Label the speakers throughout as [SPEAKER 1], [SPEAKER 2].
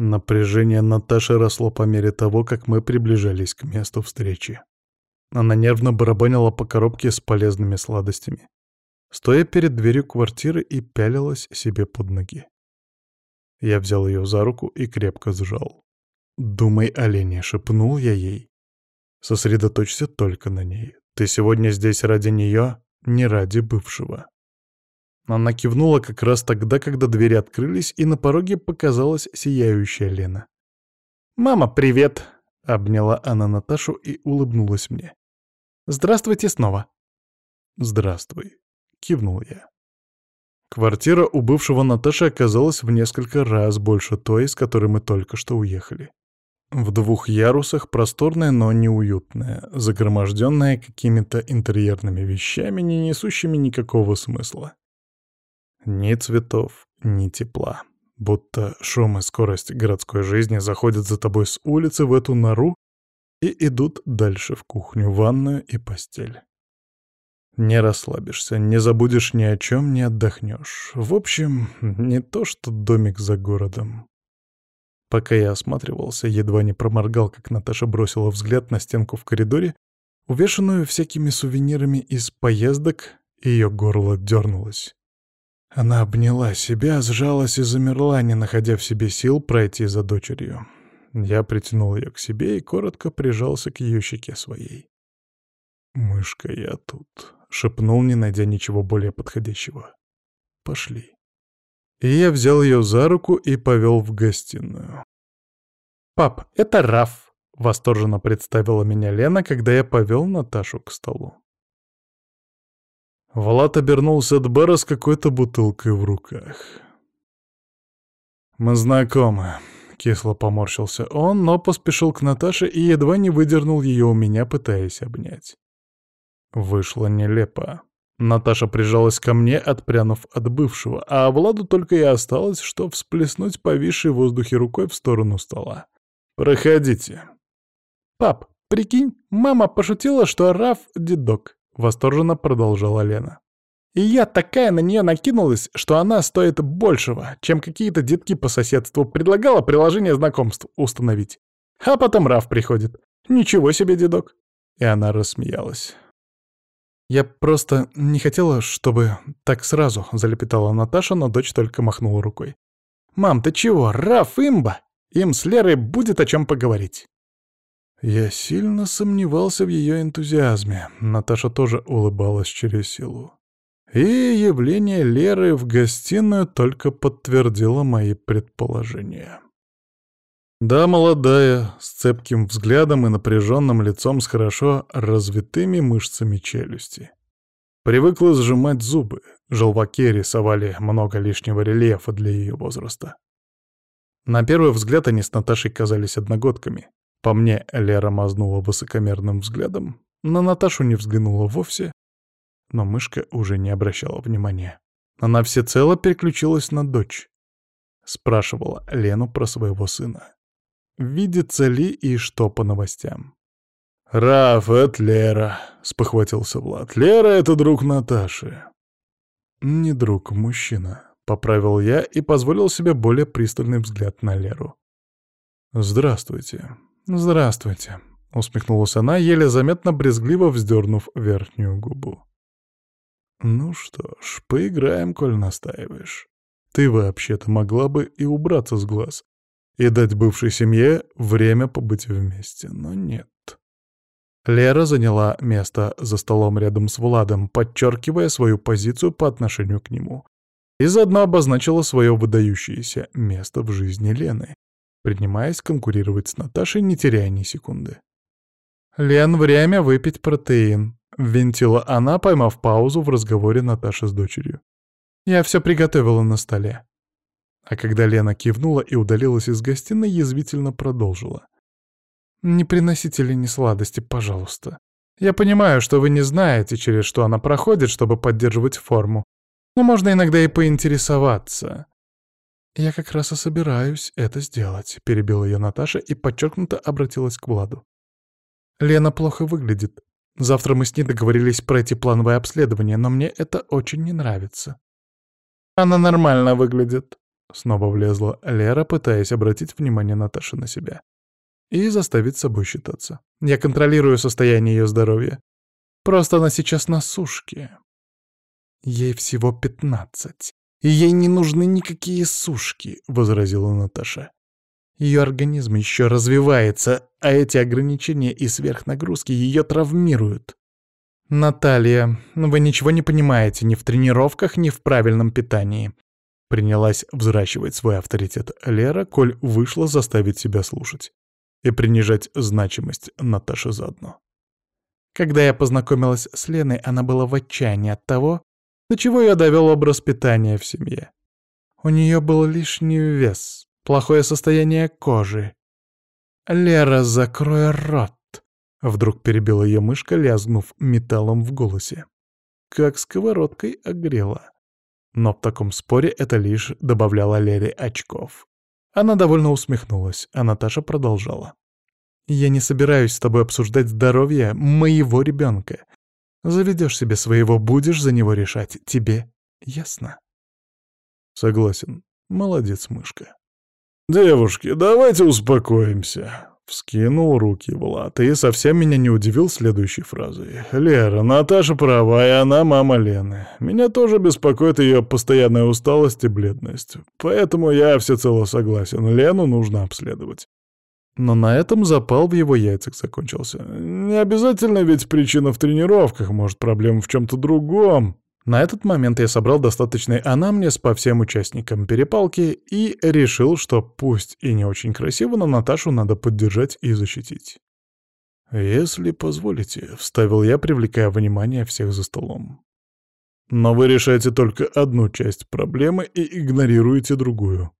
[SPEAKER 1] Напряжение Наташи росло по мере того, как мы приближались к месту встречи. Она нервно барабанила по коробке с полезными сладостями, стоя перед дверью квартиры и пялилась себе под ноги. Я взял ее за руку и крепко сжал. «Думай о Лене», — шепнул я ей. «Сосредоточься только на ней. Ты сегодня здесь ради нее, не ради бывшего». Она кивнула как раз тогда, когда двери открылись, и на пороге показалась сияющая Лена. «Мама, привет!» — обняла она Наташу и улыбнулась мне. «Здравствуйте снова!» «Здравствуй!» — кивнул я. Квартира у бывшего Наташи оказалась в несколько раз больше той, из которой мы только что уехали. В двух ярусах просторная, но неуютная, загроможденная какими-то интерьерными вещами, не несущими никакого смысла. Ни цветов, ни тепла. Будто шум и скорость городской жизни заходят за тобой с улицы в эту нору и идут дальше в кухню, ванную и постель. Не расслабишься, не забудешь ни о чем, не отдохнешь. В общем, не то что домик за городом. Пока я осматривался, едва не проморгал, как Наташа бросила взгляд на стенку в коридоре, увешанную всякими сувенирами из поездок, и ее горло дернулось. Она обняла себя, сжалась и замерла, не находя в себе сил пройти за дочерью. Я притянул ее к себе и коротко прижался к ее щеке своей. «Мышка, я тут», — шепнул, не найдя ничего более подходящего. «Пошли». И я взял ее за руку и повел в гостиную. «Пап, это Раф», — восторженно представила меня Лена, когда я повел Наташу к столу. Влад обернулся от бара с какой-то бутылкой в руках. «Мы знакомы», — кисло поморщился он, но поспешил к Наташе и едва не выдернул ее у меня, пытаясь обнять. Вышло нелепо. Наташа прижалась ко мне, отпрянув от бывшего, а Владу только и осталось, что всплеснуть повисшей в воздухе рукой в сторону стола. «Проходите». «Пап, прикинь, мама пошутила, что Раф — дедок», — восторженно продолжала Лена. «И я такая на нее накинулась, что она стоит большего, чем какие-то детки по соседству. Предлагала приложение знакомств установить. А потом Раф приходит. Ничего себе, дедок». И она рассмеялась. «Я просто не хотела, чтобы так сразу», — залепетала Наташа, но дочь только махнула рукой. «Мам, ты чего? Раф, имба! Им с Лерой будет о чем поговорить». Я сильно сомневался в ее энтузиазме. Наташа тоже улыбалась через силу. И явление Леры в гостиную только подтвердило мои предположения. Да, молодая, с цепким взглядом и напряженным лицом с хорошо развитыми мышцами челюсти. Привыкла сжимать зубы, желваки рисовали много лишнего рельефа для ее возраста. На первый взгляд они с Наташей казались одногодками. По мне, Лера мазнула высокомерным взглядом, на Наташу не взглянула вовсе, но мышка уже не обращала внимания. Она всецело переключилась на дочь. Спрашивала Лену про своего сына видится ли и что по новостям. «Раф, это Лера», — спохватился Влад. «Лера — это друг Наташи». «Не друг, мужчина», — поправил я и позволил себе более пристальный взгляд на Леру. «Здравствуйте». «Здравствуйте», — усмехнулась она, еле заметно брезгливо вздернув верхнюю губу. «Ну что ж, поиграем, коль настаиваешь. Ты вообще-то могла бы и убраться с глаз, и дать бывшей семье время побыть вместе, но нет. Лера заняла место за столом рядом с Владом, подчеркивая свою позицию по отношению к нему, и заодно обозначила свое выдающееся место в жизни Лены, принимаясь конкурировать с Наташей, не теряя ни секунды. «Лен, время выпить протеин», — вентила она, поймав паузу в разговоре Наташи с дочерью. «Я все приготовила на столе. А когда Лена кивнула и удалилась из гостиной, язвительно продолжила. «Не приносите Лене сладости, пожалуйста. Я понимаю, что вы не знаете, через что она проходит, чтобы поддерживать форму, но можно иногда и поинтересоваться». «Я как раз и собираюсь это сделать», — перебила ее Наташа и подчеркнуто обратилась к Владу. «Лена плохо выглядит. Завтра мы с ней договорились пройти плановое обследование, но мне это очень не нравится». «Она нормально выглядит», Снова влезла Лера, пытаясь обратить внимание Наташи на себя. И заставить собой считаться. Я контролирую состояние ее здоровья. Просто она сейчас на сушке. Ей всего пятнадцать. Ей не нужны никакие сушки, — возразила Наташа. Ее организм еще развивается, а эти ограничения и сверхнагрузки ее травмируют. «Наталья, вы ничего не понимаете ни в тренировках, ни в правильном питании. Принялась взращивать свой авторитет Лера, коль вышла заставить себя слушать. И принижать значимость Наташи заодно. Когда я познакомилась с Леной, она была в отчаянии от того, до чего я довел образ питания в семье. У нее был лишний вес, плохое состояние кожи. «Лера, закрой рот!» Вдруг перебила ее мышка, лязгнув металлом в голосе. Как сковородкой огрела. Но в таком споре это лишь добавляло Лере очков. Она довольно усмехнулась, а Наташа продолжала. «Я не собираюсь с тобой обсуждать здоровье моего ребенка. Заведешь себе своего, будешь за него решать. Тебе ясно?»
[SPEAKER 2] «Согласен. Молодец, мышка». «Девушки, давайте успокоимся. Вскинул руки Влад и совсем меня не удивил следующей фразой. «Лера, Наташа права, и она мама Лены. Меня тоже беспокоит ее постоянная усталость и бледность. Поэтому я всецело согласен, Лену нужно обследовать». Но на этом запал в его яйцах закончился. Не обязательно ведь причина в тренировках, может, проблема в чем-то другом. На этот момент я собрал достаточный анамнез по всем участникам перепалки и решил, что пусть и не очень красиво, но Наташу надо поддержать и защитить. «Если позволите», — вставил я, привлекая внимание всех за столом. «Но вы решаете только одну часть проблемы и игнорируете другую.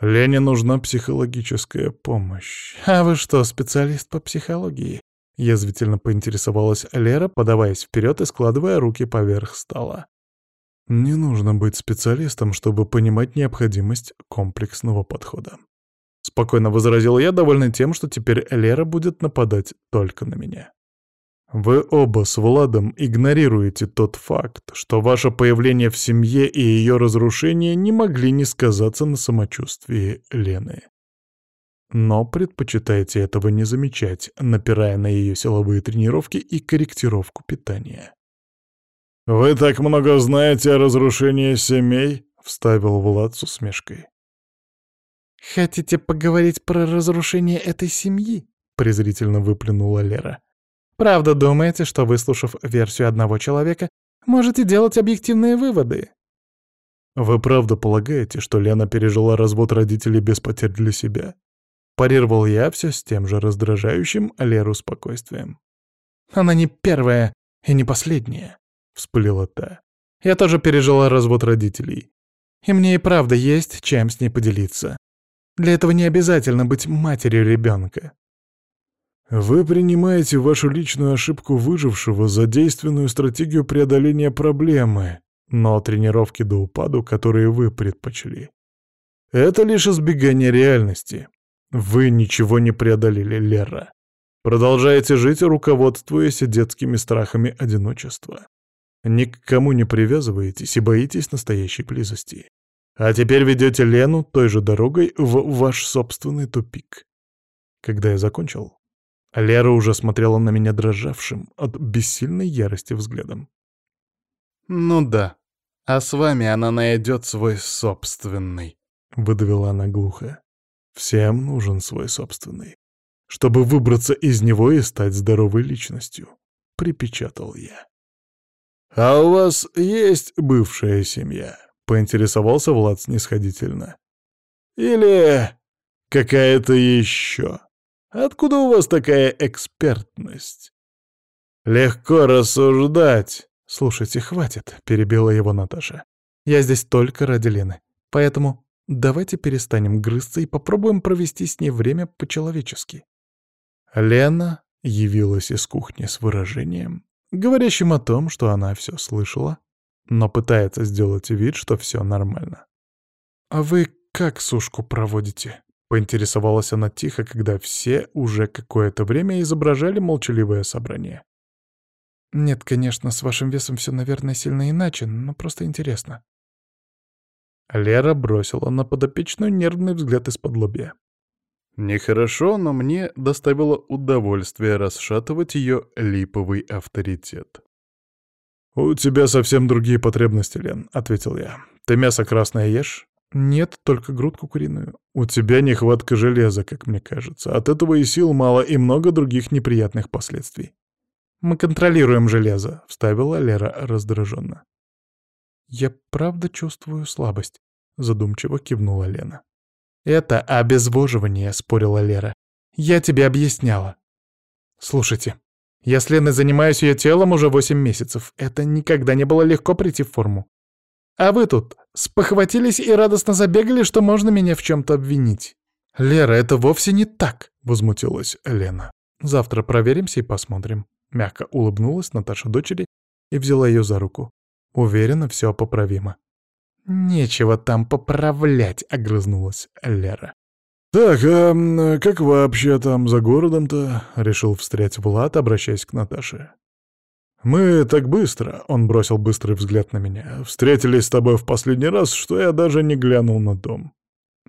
[SPEAKER 2] Лене нужна психологическая помощь.
[SPEAKER 1] А вы что, специалист по психологии?» Язвительно поинтересовалась Лера, подаваясь вперед и складывая руки поверх стола.
[SPEAKER 2] Не нужно быть специалистом, чтобы понимать необходимость комплексного подхода.
[SPEAKER 1] Спокойно возразил я, довольный тем, что теперь Лера будет нападать только на меня.
[SPEAKER 2] Вы оба с Владом игнорируете тот факт, что ваше появление в семье и ее разрушение не могли не сказаться на самочувствии Лены но предпочитаете этого не замечать, напирая на ее силовые тренировки и корректировку питания. «Вы так много знаете о разрушении семей?» — вставил Влад с усмешкой.
[SPEAKER 1] «Хотите поговорить про разрушение этой семьи?» — презрительно выплюнула Лера. «Правда думаете, что, выслушав версию одного человека, можете делать объективные выводы?»
[SPEAKER 2] «Вы правда полагаете, что Лена пережила развод родителей без потерь для себя?» Парировал я все с тем же раздражающим Леру спокойствием.
[SPEAKER 1] «Она не первая и не последняя», — вспылила та. «Я тоже пережила развод родителей. И мне и правда есть чем с ней поделиться. Для этого не обязательно быть матерью ребенка.
[SPEAKER 2] Вы принимаете вашу личную ошибку выжившего за действенную стратегию преодоления проблемы, но тренировки до упаду, которые вы предпочли. Это лишь избегание реальности. Вы ничего не преодолели, Лера. Продолжаете жить, руководствуясь детскими страхами одиночества. Ни к кому не привязываетесь и боитесь настоящей близости. А теперь ведете Лену той же дорогой в ваш собственный тупик. Когда я закончил, Лера уже смотрела на меня дрожавшим от бессильной ярости взглядом.
[SPEAKER 1] «Ну да, а с вами она найдет свой собственный», — выдавила она глухо.
[SPEAKER 2] Всем нужен свой собственный. Чтобы выбраться из него и стать здоровой личностью, припечатал я. «А у вас есть бывшая семья?» — поинтересовался Влад снисходительно. «Или какая-то еще? Откуда у вас такая экспертность?» «Легко рассуждать».
[SPEAKER 1] «Слушайте, хватит», — перебила его Наташа. «Я здесь только ради Лены, поэтому Давайте перестанем грызться и попробуем провести с ней время по-человечески. Лена явилась из кухни с выражением, говорящим о том, что она все слышала, но пытается сделать вид, что все нормально. «А вы как сушку проводите?» — поинтересовалась она тихо, когда все уже какое-то время изображали молчаливое собрание. «Нет, конечно, с вашим весом все, наверное, сильно иначе, но просто интересно». Лера бросила на подопечную нервный взгляд из-под лобья. Нехорошо, но мне доставило удовольствие расшатывать ее липовый авторитет.
[SPEAKER 2] «У тебя совсем другие потребности, Лен», — ответил я. «Ты мясо красное ешь?»
[SPEAKER 1] «Нет, только грудку куриную».
[SPEAKER 2] «У тебя нехватка железа, как мне кажется. От этого и сил мало, и много других неприятных последствий».
[SPEAKER 1] «Мы контролируем железо», — вставила Лера раздраженно. «Я правда чувствую слабость», — задумчиво кивнула Лена. «Это обезвоживание», — спорила Лера. «Я тебе объясняла». «Слушайте, я с Леной занимаюсь ее телом уже восемь месяцев. Это никогда не было легко прийти в форму. А вы тут спохватились и радостно забегали, что можно меня в чем-то обвинить». «Лера, это вовсе не так», — возмутилась Лена. «Завтра проверимся и посмотрим». Мягко улыбнулась Наташа дочери и взяла ее за руку. Уверена, все поправимо. «Нечего там поправлять», — огрызнулась Лера.
[SPEAKER 2] «Так, а как вообще там за городом-то?» — решил встрять Влад, обращаясь к Наташе. «Мы так быстро», — он бросил быстрый взгляд на меня, — «встретились с тобой в последний раз, что я даже не глянул на дом».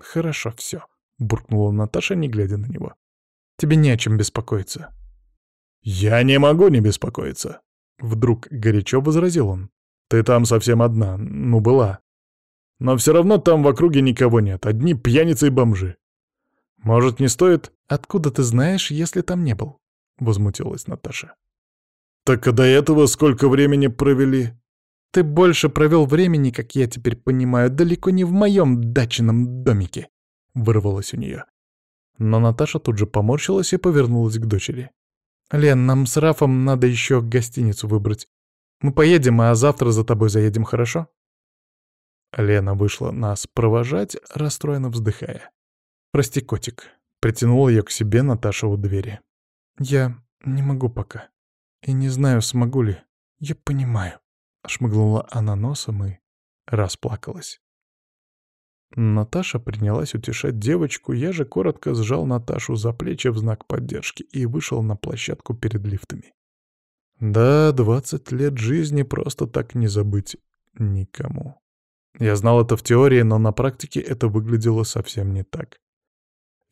[SPEAKER 1] «Хорошо, все», — буркнула Наташа, не глядя на него. «Тебе не о чем беспокоиться».
[SPEAKER 2] «Я не могу не беспокоиться», —
[SPEAKER 1] вдруг горячо возразил он.
[SPEAKER 2] «Ты там совсем одна, ну была. Но все равно там в округе никого нет, одни пьяницы и бомжи. Может, не стоит...»
[SPEAKER 1] «Откуда ты знаешь, если там не был?» — возмутилась Наташа.
[SPEAKER 2] «Так а до этого сколько времени провели?»
[SPEAKER 1] «Ты больше провел времени, как я теперь понимаю, далеко не в моем дачном домике», — вырвалось у нее. Но Наташа тут же поморщилась и повернулась к дочери. «Лен, нам с Рафом надо еще гостиницу выбрать. Мы поедем, а завтра за тобой заедем, хорошо?» Лена вышла нас провожать, расстроенно вздыхая. «Прости, котик», — притянул ее к себе Наташа у двери. «Я не могу пока. И не знаю, смогу ли. Я понимаю». Шмыгнула она носом и расплакалась. Наташа принялась утешать девочку, я же коротко сжал Наташу за плечи в знак поддержки и вышел на площадку перед лифтами. Да, двадцать лет жизни просто так не забыть никому. Я знал это в теории, но на практике это выглядело совсем не так.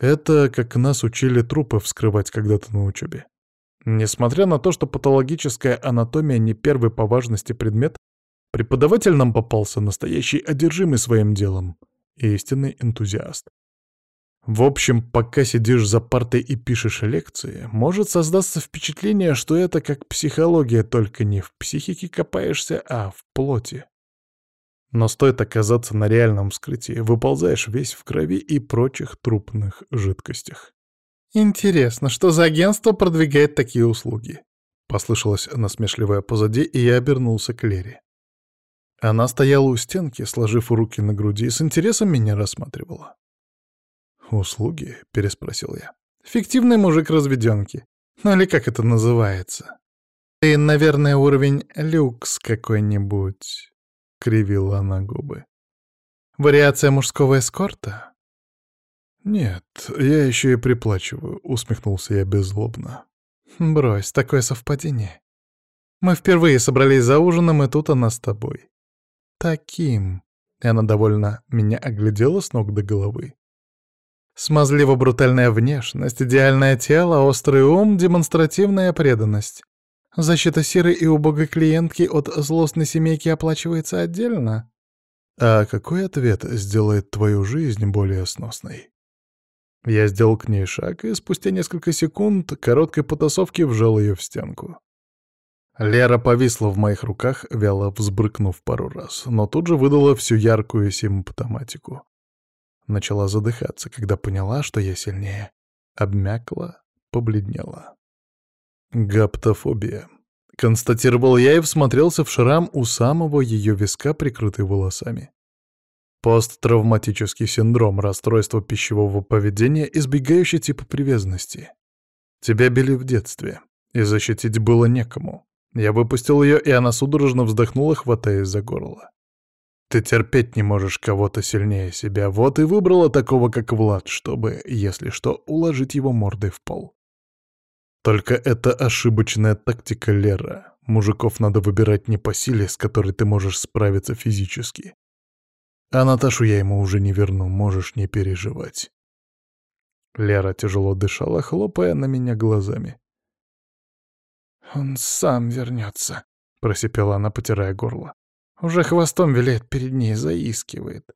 [SPEAKER 1] Это как нас учили трупы вскрывать когда-то на учебе. Несмотря на то, что патологическая анатомия не первый по важности предмет, преподаватель нам попался настоящий одержимый своим делом, истинный энтузиаст. В общем, пока сидишь за партой и пишешь лекции, может создаться впечатление, что это как психология, только не в психике копаешься, а в плоти. Но стоит оказаться на реальном вскрытии, выползаешь весь в крови и прочих трупных жидкостях. «Интересно, что за агентство продвигает такие услуги?» Послышалось насмешливое позади, и я обернулся к Лере. Она стояла у стенки, сложив руки на груди, и с интересом меня рассматривала. «Услуги?» — переспросил я. «Фиктивный мужик разведенки. Ну или как это называется? Ты, наверное, уровень люкс какой-нибудь». — кривила она губы. «Вариация мужского эскорта?»
[SPEAKER 2] «Нет, я еще и приплачиваю», — усмехнулся я беззлобно.
[SPEAKER 1] «Брось, такое совпадение. Мы впервые собрались за ужином, и тут она с тобой. Таким». И она довольно меня оглядела с ног до головы. Смазливо-брутальная внешность, идеальное тело, острый ум, демонстративная преданность. Защита серой и убогой клиентки от злостной семейки оплачивается отдельно.
[SPEAKER 2] А какой ответ сделает твою жизнь более сносной?
[SPEAKER 1] Я сделал к ней шаг, и спустя несколько секунд короткой потасовки вжал ее в стенку. Лера повисла в моих руках, вяло взбрыкнув пару раз, но тут же выдала всю яркую симптоматику. Начала задыхаться, когда поняла, что я сильнее. Обмякла, побледнела. Гаптофобия. Констатировал я и всмотрелся в шрам у самого ее виска, прикрытый волосами. Посттравматический синдром, расстройство пищевого поведения, избегающий типа привязанности. Тебя били в детстве, и защитить было некому. Я выпустил ее, и она судорожно вздохнула, хватаясь за горло. Ты терпеть не можешь кого-то сильнее себя, вот и выбрала такого, как Влад, чтобы, если что, уложить его мордой в пол. Только это ошибочная тактика Лера. Мужиков надо выбирать не по силе, с которой ты можешь справиться физически, А Наташу я ему уже не верну, можешь не переживать. Лера тяжело дышала, хлопая на меня глазами.
[SPEAKER 2] «Он сам вернется», — просипела она, потирая горло. «Уже хвостом виляет перед ней, заискивает».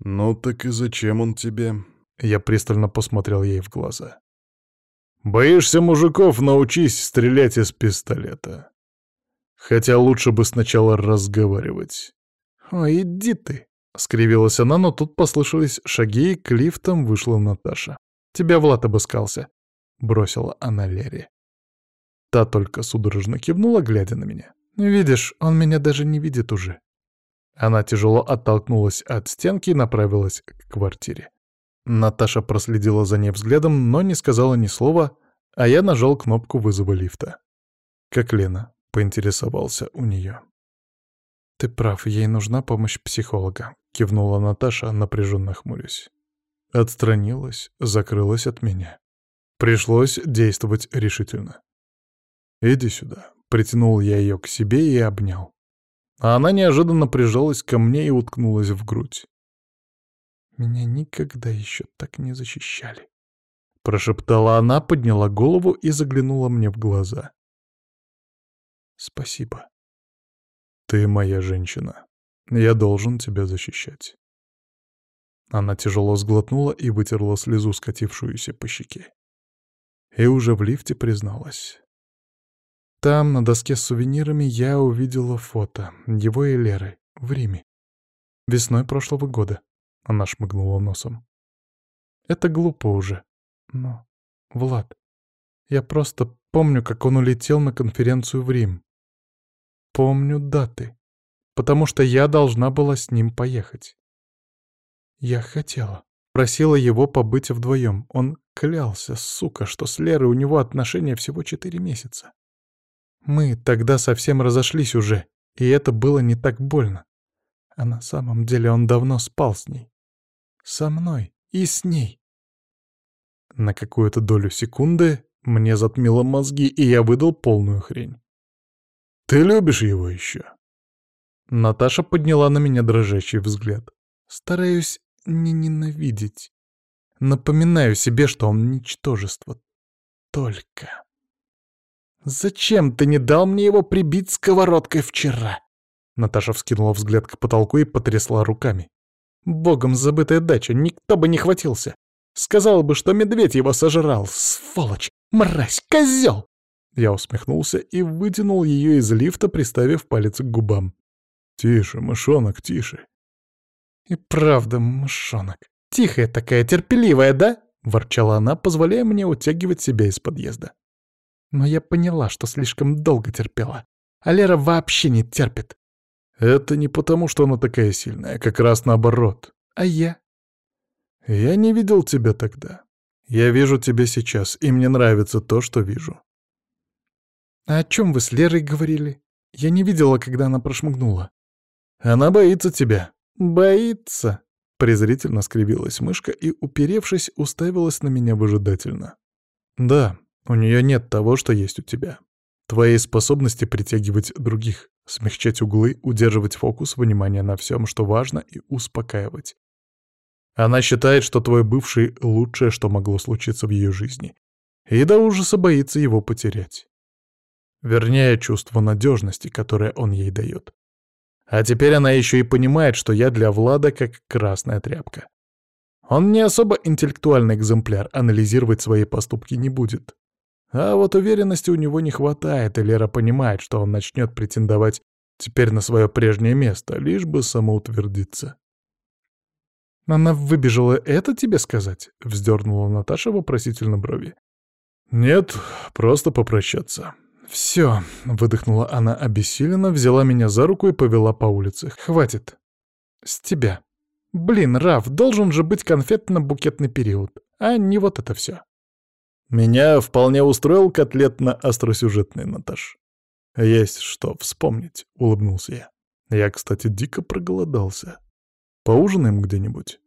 [SPEAKER 1] «Ну так и зачем он тебе?» Я пристально посмотрел ей в глаза. «Боишься мужиков, научись стрелять из пистолета. Хотя лучше бы сначала разговаривать».
[SPEAKER 2] «Ой, иди ты!»
[SPEAKER 1] — скривилась она, но тут послышались шаги, и к лифтам вышла Наташа. «Тебя Влад обыскался», — бросила она Лере. Та только судорожно кивнула, глядя на меня. «Видишь, он меня даже не видит уже». Она тяжело оттолкнулась от стенки и направилась к квартире. Наташа проследила за ней взглядом, но не сказала ни слова, а я нажал кнопку вызова лифта. «Как Лена?» — поинтересовался у нее.
[SPEAKER 2] «Ты прав, ей нужна помощь психолога», — кивнула Наташа, напряженно хмурясь.
[SPEAKER 1] Отстранилась, закрылась от меня. Пришлось действовать решительно. «Иди сюда», — притянул я ее к себе и обнял. А она неожиданно прижалась ко мне и уткнулась в грудь.
[SPEAKER 2] «Меня никогда еще так не защищали», —
[SPEAKER 1] прошептала она, подняла голову и заглянула мне в глаза.
[SPEAKER 2] «Спасибо».
[SPEAKER 1] «Ты моя женщина. Я должен тебя защищать». Она тяжело сглотнула и вытерла слезу, скатившуюся по щеке. И уже в лифте призналась. Там, на доске с сувенирами, я увидела фото его и Леры в Риме. Весной прошлого года. Она шмыгнула носом. Это глупо уже. Но, Влад, я просто помню, как он улетел на конференцию в Рим. Помню даты, потому что я должна была с ним поехать. Я хотела. Просила его побыть вдвоем. Он клялся, сука, что с Лерой у него отношения всего четыре месяца. Мы тогда совсем разошлись уже, и это было не так больно. А на самом деле он давно спал с ней. Со мной и с ней. На какую-то долю секунды мне затмило мозги, и я выдал полную хрень. «Ты любишь его еще?» Наташа подняла на меня дрожащий взгляд. «Стараюсь не ненавидеть. Напоминаю себе, что он ничтожество. Только...» «Зачем ты не дал мне его прибить сковородкой вчера?» Наташа вскинула взгляд к потолку и потрясла руками. «Богом забытая дача, никто бы не хватился. Сказал бы, что медведь его сожрал, сволочь, мразь, козел!» Я усмехнулся и вытянул ее из лифта, приставив палец к губам. «Тише, мышонок, тише!» «И правда, мышонок. Тихая такая, терпеливая, да?» — ворчала она, позволяя мне утягивать себя из подъезда. Но я поняла, что слишком долго терпела. А Лера вообще не терпит. Это не потому, что она такая сильная, как раз наоборот. А я? Я не видел тебя тогда. Я вижу тебя сейчас, и мне нравится то, что вижу. А о чем вы с Лерой говорили? Я не видела, когда она прошмыгнула. Она боится тебя. Боится. Презрительно скривилась мышка и, уперевшись, уставилась на меня выжидательно. Да, у нее нет того, что есть у тебя. Твоей способности притягивать других, смягчать углы, удерживать фокус внимания на всем, что важно, и успокаивать. Она считает, что твой бывший — лучшее, что могло случиться в ее жизни. И до ужаса боится его потерять. Вернее, чувство надежности, которое он ей дает. А теперь она еще и понимает, что я для Влада как красная тряпка. Он не особо интеллектуальный экземпляр, анализировать свои поступки не будет. А вот уверенности у него не хватает, и Лера понимает, что он начнет претендовать теперь на свое прежнее место, лишь бы самоутвердиться. «Она выбежала это тебе сказать?» — вздернула Наташа вопросительно брови. «Нет, просто попрощаться». «Все», — выдохнула она обессиленно, взяла меня за руку и повела по улице. «Хватит. С тебя. Блин, Раф, должен же быть конфетно-букетный период, а не вот это все. Меня вполне устроил котлетно-остросюжетный Наташ. Есть что вспомнить, улыбнулся я. Я, кстати, дико проголодался. Поужинаем где-нибудь?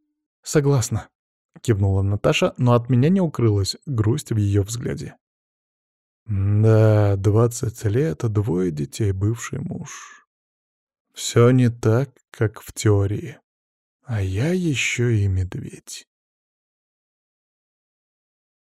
[SPEAKER 1] Согласна, кивнула Наташа, но от меня не укрылась грусть в ее взгляде. Да, двадцать лет, двое детей, бывший муж. Все не так, как в теории. А я еще и медведь.